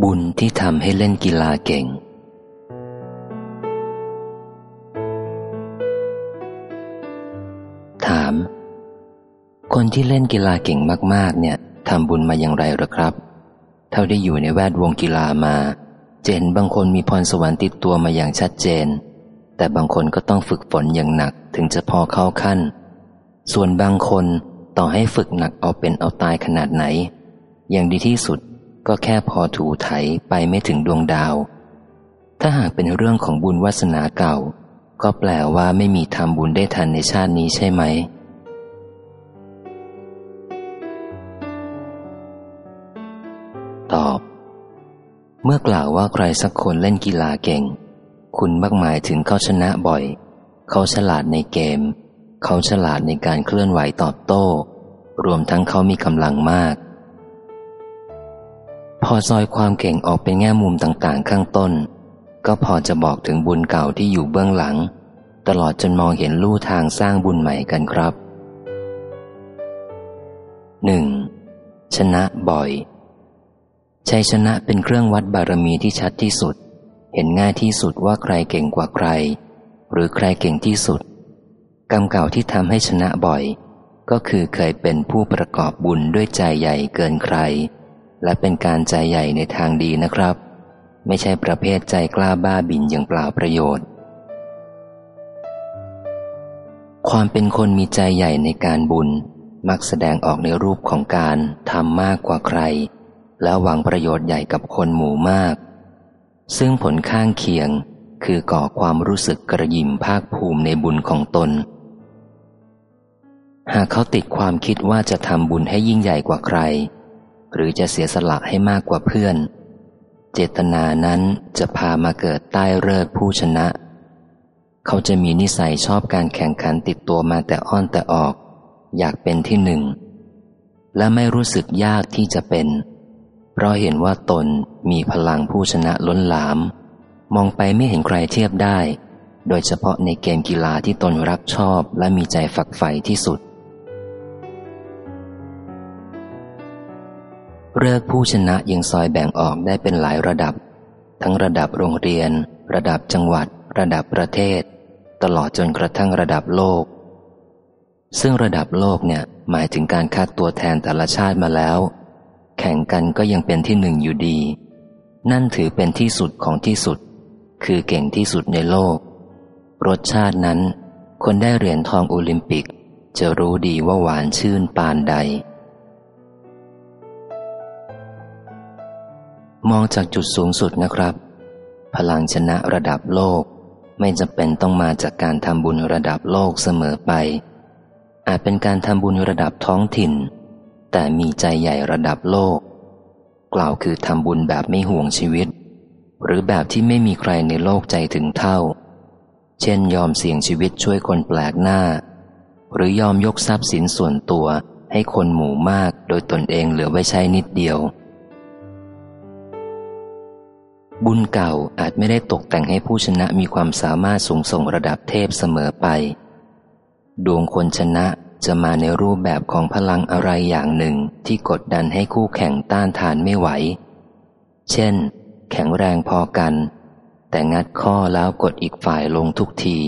บุญที่ทำให้เล่นกีฬาเก่ง ถาม คนที่เล่นกีฬาเก่งมาก ๆ เนี่ยทำบุญมาอย่างไรหรอครับ เท่าได้อยู่ในแวดวงกีฬามา เจนบางคนมีพรสวรรค์ติดตัวมาอย่างชัดเจน แต่บางคนก็ต้องฝึกฝนอย่างหนักถึงจะพอเข้าขั้น ส่วนบางคนต่อให้ฝึกหนักเอาเป็นเอาตายขนาดไหน อย่างดีที่สุด ก็แค่พอถูไถไปไม่ถึงดวงดาว ถ้าหากเป็นเรื่องของบุญวาสนาเก่า ก็แปลว่าไม่มีทำบุญได้ทันในชาตินี้ใช่ไหม ตอบ เมื่อกล่าวว่าใครสักคนเล่นกีฬาเก่ง คุณมักมายถึงเขาชนะบ่อย เขาฉลาดในเกม เขาฉลาดในการเคลื่อนไหวตอบโต้ รวมทั้งเขามีกำลังมาก พอซอยความเก่งออกเป็นแง่มุมต่างๆ ข้างต้น ก็พอจะบอกถึงบุญเก่าที่อยู่เบื้องหลัง ตลอดจนมองเห็นลู่ทางสร้างบุญใหม่กันครับ 1. ชนะบ่อย ชัยชนะเป็นเครื่องวัดบารมีที่ชัดที่สุด เห็นง่ายที่สุดว่าใครเก่งกว่าใคร หรือใครเก่งที่สุด กรรมเก่าที่ทำให้ชนะบ่อย ก็คือเคยเป็นผู้ประกอบบุญด้วยใจใหญ่เกินใคร และเป็นการใจใหญ่ในทางดีนะครับ ไม่ใช่ประเภทใจกล้าบ้าบินอย่างเปล่าประโยชน์ ความเป็นคนมีใจใหญ่ในการบุญ มักแสดงออกในรูปของการทำมากกว่าใคร แล้วหวังประโยชน์ใหญ่กับคนหมู่มาก ซึ่งผลข้างเคียงคือก่อความรู้สึกกระยิมภาคภูมิในบุญของตน หากเขาติดความคิดว่าจะทำบุญให้ยิ่งใหญ่กว่าใคร หรือจะเสียสละให้มากกว่าเพื่อน เจตนานั้นจะพามาเกิดใต้เลิกผู้ชนะ เขาจะมีนิสัยชอบการแข่งขันติดตัวมาแต่อ้อนแต่ออก อยากเป็นที่หนึ่ง และไม่รู้สึกยากที่จะเป็น เพราะเห็นว่าตนมีพลังผู้ชนะล้นหลาม มองไปไม่เห็นใครเทียบได้ โดยเฉพาะในเกมกีฬาที่ตนรักชอบและมีใจฝักใฝ่ที่สุด เลิกผู้ชนะยังซอยแบ่งออกได้เป็นหลายระดับ ทั้งระดับโรงเรียน ระดับจังหวัด ระดับประเทศ ตลอดจนกระทั่งระดับโลก ซึ่งระดับโลกเนี่ยหมายถึงการคัดตัวแทนแต่ละชาติมาแล้ว แข่งกันก็ยังเป็นที่หนึ่งอยู่ดี นั่นถือเป็นที่สุดของที่สุด คือเก่งที่สุดในโลก รสชาตินั้น คนได้เหรียญทองโอลิมปิก จะรู้ดีว่าหวานชื่นปานใด มองจากจุดสูงสุดนะครับ พลังชนะระดับโลก ไม่จำเป็นต้องมาจากการทำบุญระดับโลกเสมอไป อาจเป็นการทำบุญระดับท้องถิ่น แต่มีใจใหญ่ระดับโลก กล่าวคือทำบุญแบบไม่ห่วงชีวิต หรือแบบที่ไม่มีใครในโลกใจถึงเท่า เช่นยอมเสี่ยงชีวิตช่วยคนแปลกหน้า หรือยอมยกทรัพย์สินส่วนตัวให้คนหมู่มากโดยตนเองเหลือไว้ใช้นิดเดียว บุญเก่าอาจไม่ได้ตกแต่งให้ผู้ชนะมีความสามารถสูงส่งระดับเทพเสมอไป ดวงคนชนะจะมาในรูปแบบของพลังอะไรอย่างหนึ่งที่กดดันให้คู่แข่งต้านทานไม่ไหว เช่น แข็งแรงพอกัน แต่งัดข้อแล้วกดอีกฝ่ายลงทุกที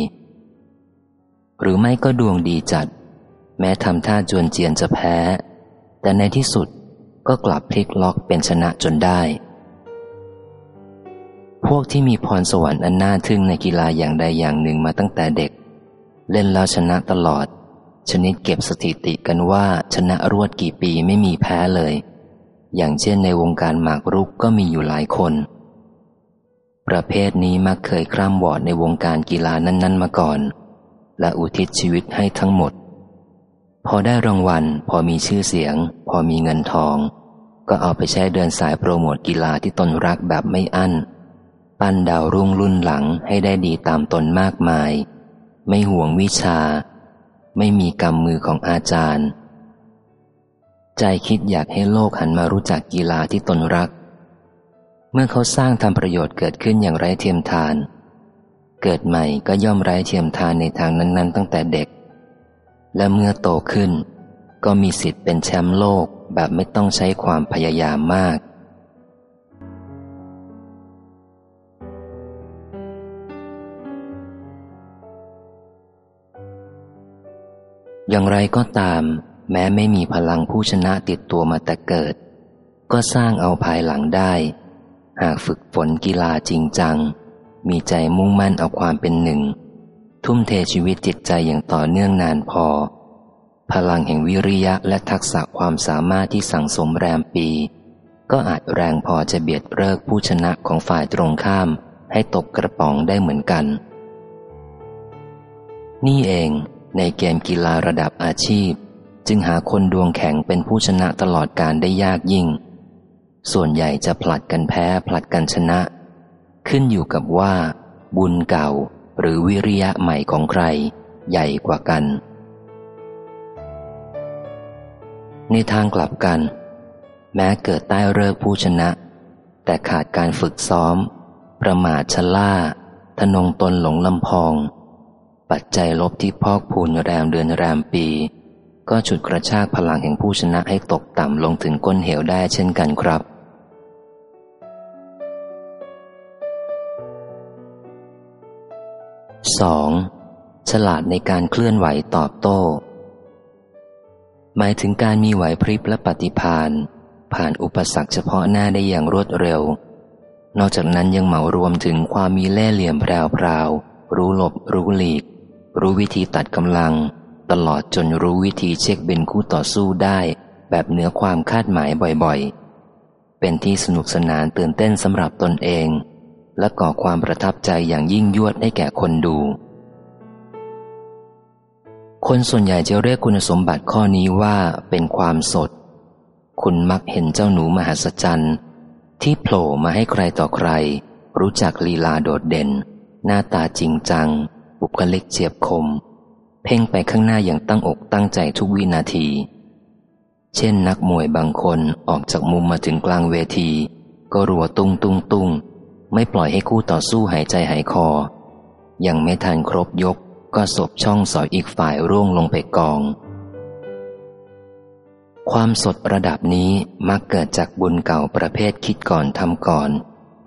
หรือไม่ก็ดวงดีจัด แม้ทำท่าจวนเจียนจะแพ้ แต่ในที่สุดก็กลับพลิกล็อกเป็นชนะจนได้ พวกที่มีพรสวรรค์อันน่าทึ่งในกีฬาอย่างใดอย่างหนึ่งมาตั้งแต่เด็ก เล่นแล้วชนะตลอด ชนิดเก็บสถิติกันว่าชนะรวดกี่ปีไม่มีแพ้เลย อย่างเช่นในวงการหมากรุกก็มีอยู่หลายคน ประเภทนี้มักเคยคร่ำวอดในวงการกีฬานั้น ๆ มาก่อน และอุทิศชีวิตให้ทั้งหมด พอได้รางวัล พอมีชื่อเสียง พอมีเงินทอง ก็เอาไปใช้เดินสายโปรโมทกีฬาที่ตนรักแบบไม่อั้น ปั้นดาวรุ่งรุ่นหลังให้ได้ดีตามตนมากมาย ไม่ห่วงวิชา ไม่มีกรรมมือของอาจารย์ ใจคิดอยากให้โลกหันมารู้จักกีฬาที่ตนรัก เมื่อเขาสร้างทำประโยชน์เกิดขึ้นอย่างไร้เทียมทาน เกิดใหม่ก็ย่อมไร้เทียมทานในทางนั้น ๆ ตั้งแต่เด็ก และเมื่อโตขึ้น ก็มีสิทธิ์เป็นแชมป์โลกแบบไม่ต้องใช้ความพยายามมาก อย่างไรก็ตาม แม้ไม่มีพลังผู้ชนะติดตัวมาแต่เกิด ก็สร้างเอาภายหลังได้ หากฝึกฝนกีฬาจริงจัง มีใจมุ่งมั่นเอาความเป็นหนึ่ง ทุ่มเทชีวิตจิตใจอย่างต่อเนื่องนานพอ พลังแห่งวิริยะและทักษะความสามารถที่สั่งสมแรมปี ก็อาจแรงพอจะเบียดเลิกผู้ชนะของฝ่ายตรงข้ามให้ตกกระป๋องได้เหมือนกัน นี่เอง ในเกมกีฬาระดับอาชีพ จึงหาคนดวงแข็งเป็นผู้ชนะตลอดการได้ยากยิ่ง ส่วนใหญ่จะผลัดกันแพ้ผลัดกันชนะ ขึ้นอยู่กับว่า บุญเก่าหรือวิริยะใหม่ของใคร ใหญ่กว่ากัน ในทางกลับกัน แม้เกิดใต้เลิกผู้ชนะ แต่ขาดการฝึกซ้อม ประมาทชะล่าทนงตนหลงลำพอง ปัจจัยลบที่พอกพูนแรมเดือนแรมปี ก็ฉุดกระชากพลังแห่งผู้ชนะให้ตกต่ำลงถึงก้นเหวได้เช่นกันครับ 2. ฉลาดในการเคลื่อนไหวตอบโต้ หมายถึงการมีไหวพริบและปฏิพานผ่านอุปสรรคเฉพาะหน้าได้อย่างรวดเร็ว นอกจากนั้นยังเหมารวมถึงความมีเล่เหลี่ยมแพรวๆรู้หลบรู้หลีก รู้วิธีตัดกำลัง ตลอดจนรู้วิธีเช็คเบนคู่ต่อสู้ได้ แบบเหนือความคาดหมายบ่อยๆ เป็นที่สนุกสนานตื่นเต้นสำหรับตนเอง และก่อความประทับใจอย่างยิ่งยวดให้แก่คนดู คนส่วนใหญ่จะเรียกคุณสมบัติข้อนี้ว่าเป็นความสด คุณมักเห็นเจ้าหนูมหัศจรรย์ที่โผล่มาให้ใครต่อใคร รู้จักลีลาโดดเด่น หน้าตาจริงจัง บุคลิกเจียบคม เพ่งไปข้างหน้าอย่างตั้งอกตั้งใจทุกวินาที เช่นนักมวยบางคนออกจากมุมมาถึงกลางเวที ก็รัวตุ้งตุ้งตุ้งไม่ปล่อยให้คู่ต่อสู้หายใจหายคอ ยังไม่ทันครบยกก็ศพช่องสอยอีกฝ่ายร่วงลงไปกอง ความสดระดับนี้มักเกิดจากบุญเก่าประเภทคิดก่อนทำก่อน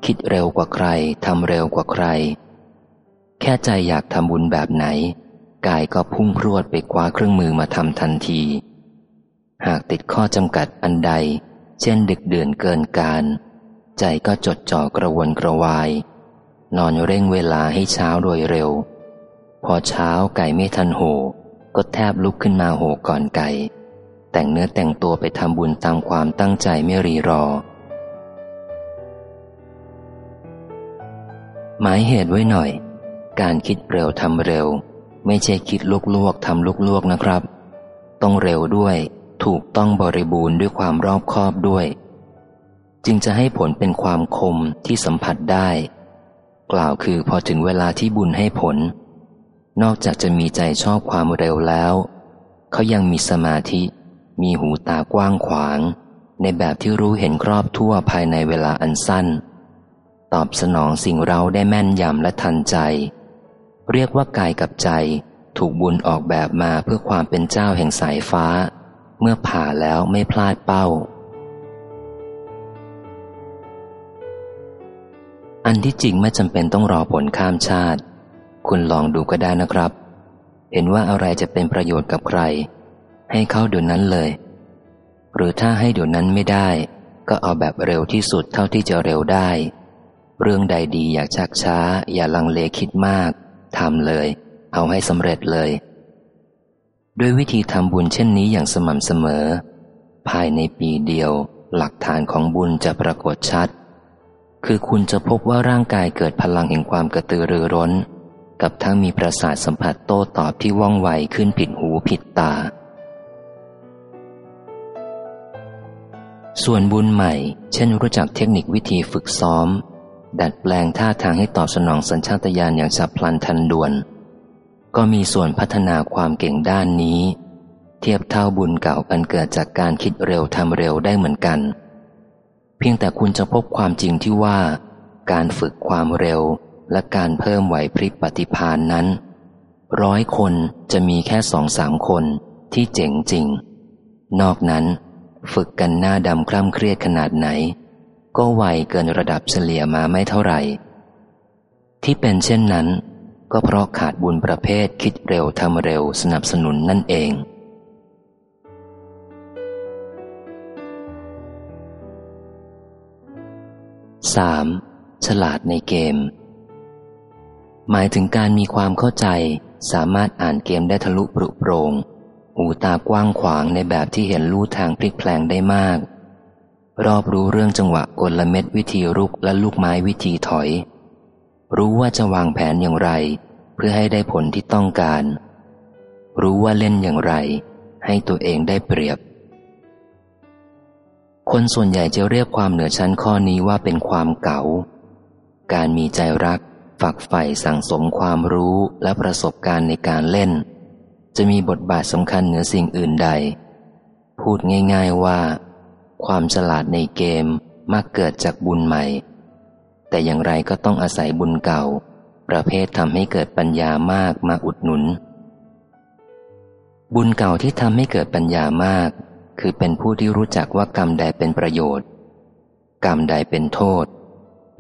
คิดเร็วกว่าใครทำเร็วกว่าใคร แค่ใจอยากทำบุญแบบไหน กายก็พุ่งพรวดไปคว้าเครื่องมือมาทำทันที หากติดข้อจำกัดอันใด เช่นดึกเดือนเกินการ ใจก็จดจ่อกระวนกระวาย นอนเร่งเวลาให้เช้าโดยเร็ว พอเช้าไก่ไม่ทันโห ก็แทบลุกขึ้นมาโหก่อนไก่ แต่งเนื้อแต่งตัวไปทำบุญตามความตั้งใจไม่รีรอหมายเหตุไว้หน่อย การคิดเร็วทำเร็ว ไม่ใช่คิดลวกลวกทำลวกลวกนะครับ ต้องเร็วด้วย ถูกต้องบริบูรณ์ด้วยความรอบคอบด้วย จึงจะให้ผลเป็นความคมที่สัมผัสได้ กล่าวคือพอถึงเวลาที่บุญให้ผล นอกจากจะมีใจชอบความเร็วแล้ว เขายังมีสมาธิ มีหูตากว้างขวาง ในแบบที่รู้เห็นครอบทั่วภายในเวลาอันสั้นตอบสนองสิ่งเราได้แม่นยำและทันใจ เรียกว่ากายกับใจ ถูกบุญออกแบบมาเพื่อความเป็นเจ้าแห่งสายฟ้า เมื่อผ่าแล้วไม่พลาดเป้า อันที่จริงไม่จำเป็นต้องรอผลข้ามชาติ คุณลองดูก็ได้นะครับ เห็นว่าอะไรจะเป็นประโยชน์กับใคร ให้เขาเดี๋ยวนั้นเลย หรือถ้าให้เดี๋ยวนั้นไม่ได้ ก็เอาแบบเร็วที่สุดเท่าที่จะเร็วได้ เรื่องใดดีอยากชักช้า อย่าลังเลคิดมาก ทำเลย เอาให้สำเร็จเลย ด้วยวิธีทำบุญเช่นนี้อย่างสม่ำเสมอ ภายในปีเดียว หลักฐานของบุญจะปรากฏชัด คือคุณจะพบว่าร่างกายเกิดพลังแห่งความกระตือรือร้น กับทั้งมีประสาทสัมผัสโต้ตอบที่ว่องไวขึ้นผิดหูผิดตา ส่วนบุญใหม่ เช่นรู้จักเทคนิควิธีฝึกซ้อม ดัดแปลงท่าทางให้ตอบสนองสัญชาตญาณอย่างฉับพลันทันด่วน ก็มีส่วนพัฒนาความเก่งด้านนี้ เทียบเท่าบุญเก่าอันเกิดจากการคิดเร็วทำเร็วได้เหมือนกัน เพียงแต่คุณจะพบความจริงที่ว่า การฝึกความเร็วและการเพิ่มไหวพริบปฏิพานนั้น ร้อยคนจะมีแค่สองสามคนที่เจ๋งจริง นอกนั้น ฝึกกันหน้าดำคล่ำเครียดขนาดไหน ก็ไวเกินระดับเฉลี่ยมาไม่เท่าไหร่ ที่เป็นเช่นนั้น ก็เพราะขาดบุญประเภทคิดเร็วทำเร็วสนับสนุนนั่นเองสามฉลาดในเกม หมายถึงการมีความเข้าใจสามารถอ่านเกมได้ทะลุปรุโปรงหูตากว้างขวางในแบบที่เห็นลู่ทางพลิกแพลงได้มาก รอบรู้เรื่องจังหวะกลเม็ดวิธีรุกและลูกไม้วิธีถอย รู้ว่าจะวางแผนอย่างไร เพื่อให้ได้ผลที่ต้องการ รู้ว่าเล่นอย่างไร ให้ตัวเองได้เปรียบ คนส่วนใหญ่จะเรียกความเหนือชั้นข้อนี้ว่าเป็นความเก๋า การมีใจรัก ฝักใฝ่สั่งสมความรู้และประสบการณ์ในการเล่น จะมีบทบาทสำคัญเหนือสิ่งอื่นใด พูดง่าย ๆว่า ความฉลาดในเกมมักเกิดจากบุญใหม่ แต่อย่างไรก็ต้องอาศัยบุญเก่า ประเภททำให้เกิดปัญญามากมาอุดหนุน บุญเก่าที่ทำให้เกิดปัญญามาก คือเป็นผู้ที่รู้จักว่ากรรมใดเป็นประโยชน์ กรรมใดเป็นโทษ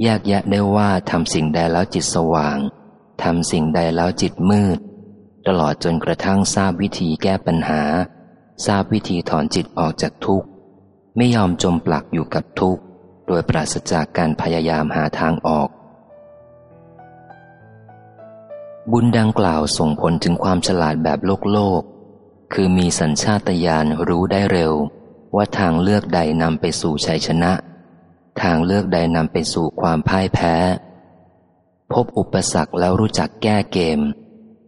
แยกแยะได้ว่าทำสิ่งใดแล้วจิตสว่างทำสิ่งใดแล้วจิตมืด ตลอดจนกระทั่งทราบวิธีแก้ปัญหา ทราบวิธีถอนจิตออกจากทุกข์ ไม่ยอมจมปลักอยู่กับทุกข์ โดยปราศจากการพยายามหาทางออก บุญดังกล่าวส่งผลถึงความฉลาดแบบโลกโลก คือมีสัญชาตญาณรู้ได้เร็ว ว่าทางเลือกใดนำไปสู่ชัยชนะ ทางเลือกใดนำไปสู่ความพ่ายแพ้ พบอุปสรรคแล้วรู้จักแก้เกม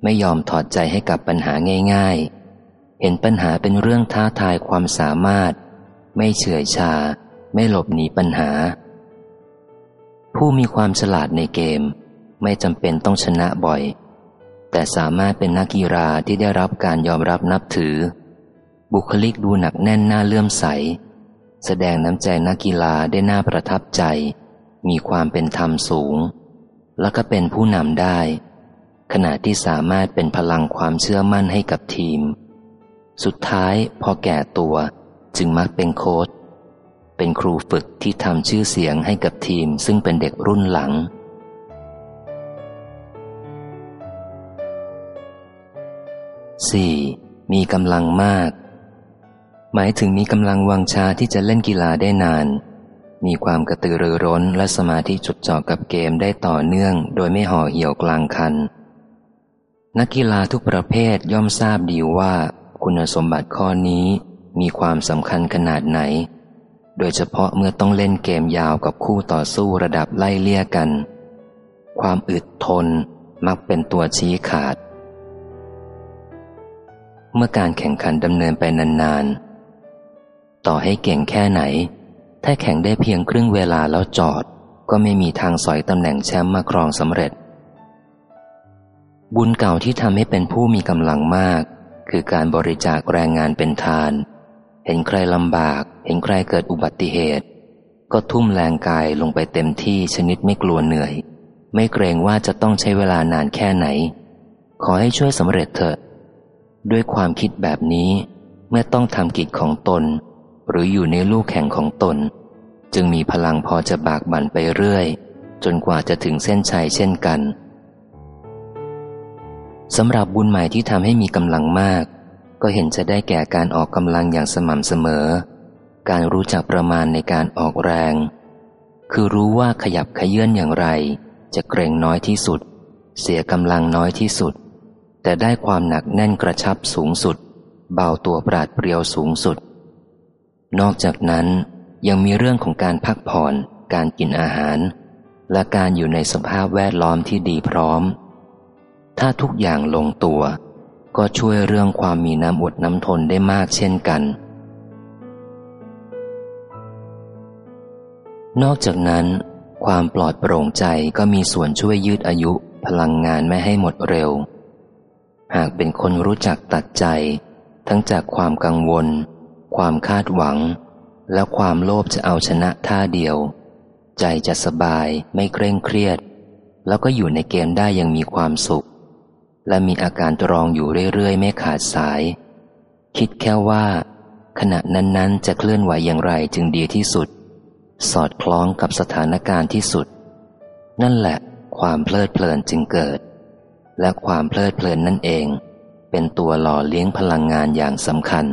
ไม่ยอมถอดใจให้กับปัญหาง่าย ๆ เห็นปัญหาเป็นเรื่องท้าทายความสามารถ ไม่เฉื่อยชา ไม่หลบหนีปัญหา ผู้มีความฉลาดในเกม ไม่จำเป็นต้องชนะบ่อย แต่สามารถเป็นนักกีฬาที่ได้รับการยอมรับนับถือ บุคลิกดูหนักแน่นหน้าเลื่อมใส แสดงน้ำใจนักกีฬาได้น่าประทับใจ มีความเป็นธรรมสูง แล้วก็เป็นผู้นำได้ ขณะที่สามารถเป็นพลังความเชื่อมั่นให้กับทีมสุดท้ายพอแก่ตัว จึงมักเป็นโค้ชเป็นครูฝึกที่ทำชื่อเสียงให้กับทีมซึ่งเป็นเด็กรุ่นหลัง 4. มีกำลังมาก หมายถึงมีกำลังวังชาที่จะเล่นกีฬาได้นาน มีความกระตือรือร้นและสมาธิจดจ่อกับเกมได้ต่อเนื่อง โดยไม่ห่อเหี่ยวกลางคัน นักกีฬาทุกประเภทย่อมทราบดีว่า คุณสมบัติข้อนี้ มีความสำคัญขนาดไหน โดยเฉพาะเมื่อต้องเล่นเกมยาวกับคู่ต่อสู้ระดับไล่เลี่ยกัน ความอึดทนมักเป็นตัวชี้ขาด เมื่อการแข่งขันดำเนินไปนานๆ ต่อให้เก่งแค่ไหน ถ้าแข่งได้เพียงครึ่งเวลาแล้วจอด ก็ไม่มีทางสอยตำแหน่งแชมป์มาครองสำเร็จ บุญเก่าที่ทำให้เป็นผู้มีกำลังมาก คือการบริจาคแรงงานเป็นทาน เห็นใครลำบาก เห็นใครเกิดอุบัติเหตุ ก็ทุ่มแรงกายลงไปเต็มที่ชนิดไม่กลัวเหนื่อย ไม่เกรงว่าจะต้องใช้เวลานานแค่ไหน ขอให้ช่วยสำเร็จเถอะ ด้วยความคิดแบบนี้เมื่อต้องทำกิจของตน หรืออยู่ในลูกแข่งของตน จึงมีพลังพอจะบากบั่นไปเรื่อย จนกว่าจะถึงเส้นชัยเช่นกันสำหรับบุญใหม่ที่ทำให้มีกำลังมาก ก็เห็นจะได้แก่การออกกำลังอย่างสม่ำเสมอ การรู้จักประมาณในการออกแรง คือรู้ว่าขยับขยื่นอย่างไร จะเกรงน้อยที่สุด เสียกำลังน้อยที่สุด แต่ได้ความหนักแน่นกระชับสูงสุด เบาตัวปราดเปรียวสูงสุด นอกจากนั้นยังมีเรื่องของการพักผ่อน การกินอาหาร และการอยู่ในสภาพแวดล้อมที่ดีพร้อม ถ้าทุกอย่างลงตัว ก็ช่วยเรื่องความมีน้ำอดน้ำทนได้มากเช่นกัน นอกจากนั้น ความปลอดโปร่งใจก็มีส่วนช่วยยืดอายุพลังงานไม่ให้หมดเร็ว หากเป็นคนรู้จักตัดใจ ทั้งจากความกังวล ความคาดหวัง และความโลภจะเอาชนะท่าเดียว ใจจะสบายไม่เคร่งเครียด แล้วก็อยู่ในเกณฑ์ได้ยังมีความสุข และมีอาการตรองอยู่เรื่อยๆ ไม่ขาดสาย คิดแค่ว่า ขณะนั้นๆ จะเคลื่อนไหวอย่างไรจึงดีที่สุด สอดคล้องกับสถานการณ์ที่สุด นั่นแหละ ความเพลิดเพลินจึงเกิด และความเพลิดเพลินนั่นเอง เป็นตัวหล่อเลี้ยงพลังงานอย่างสำคัญ